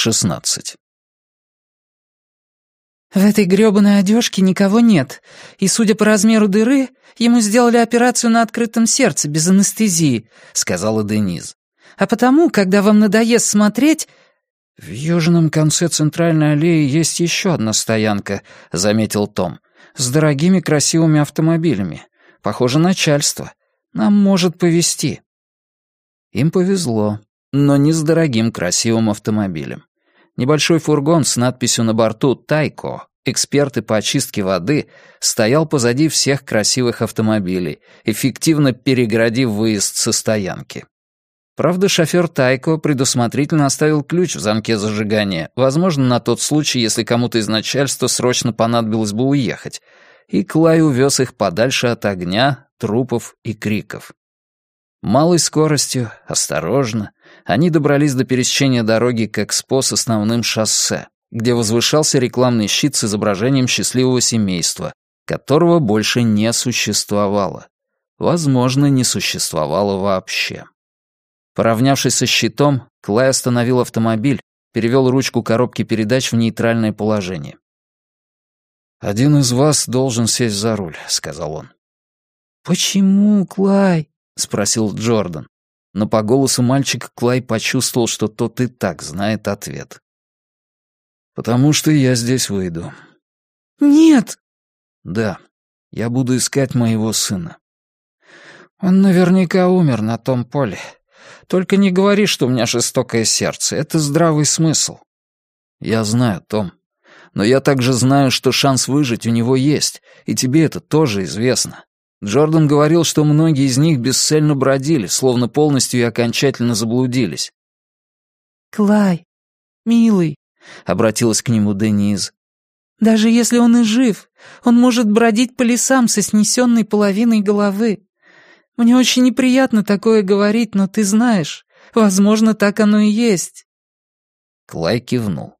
16. «В этой грёбаной одежке никого нет, и, судя по размеру дыры, ему сделали операцию на открытом сердце без анестезии», — сказала Дениз. «А потому, когда вам надоест смотреть...» «В южном конце центральной аллеи есть еще одна стоянка», — заметил Том, «с дорогими красивыми автомобилями. Похоже, начальство. Нам может повезти». Им повезло, но не с дорогим красивым автомобилем. Небольшой фургон с надписью на борту «Тайко», эксперты по очистке воды, стоял позади всех красивых автомобилей, эффективно перегородив выезд со стоянки. Правда, шофер Тайко предусмотрительно оставил ключ в замке зажигания, возможно, на тот случай, если кому-то из начальства срочно понадобилось бы уехать, и Клай увез их подальше от огня, трупов и криков. Малой скоростью, осторожно, они добрались до пересечения дороги к Экспо с основным шоссе, где возвышался рекламный щит с изображением счастливого семейства, которого больше не существовало. Возможно, не существовало вообще. Поравнявшись со щитом, Клай остановил автомобиль, перевел ручку коробки передач в нейтральное положение. «Один из вас должен сесть за руль», — сказал он. «Почему, Клай?» — спросил Джордан но по голосу мальчика Клай почувствовал, что тот и так знает ответ. «Потому что я здесь выйду». «Нет!» «Да, я буду искать моего сына». «Он наверняка умер на том поле. Только не говори, что у меня жестокое сердце. Это здравый смысл». «Я знаю, Том. Но я также знаю, что шанс выжить у него есть, и тебе это тоже известно. Джордан говорил, что многие из них бесцельно бродили, словно полностью и окончательно заблудились. «Клай, милый», — обратилась к нему Дениз, — «даже если он и жив, он может бродить по лесам со снесенной половиной головы. Мне очень неприятно такое говорить, но ты знаешь, возможно, так оно и есть». Клай кивнул.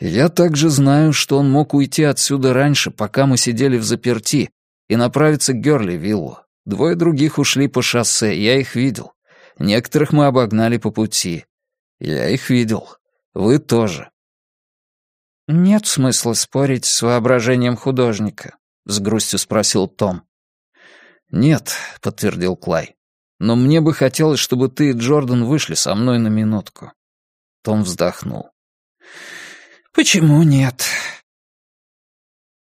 «Я также знаю, что он мог уйти отсюда раньше, пока мы сидели в заперти, и направиться к Герли-виллу. Двое других ушли по шоссе, я их видел. Некоторых мы обогнали по пути. Я их видел. Вы тоже. «Нет смысла спорить с воображением художника», — с грустью спросил Том. «Нет», — подтвердил Клай. «Но мне бы хотелось, чтобы ты и Джордан вышли со мной на минутку». Том вздохнул. «Почему нет?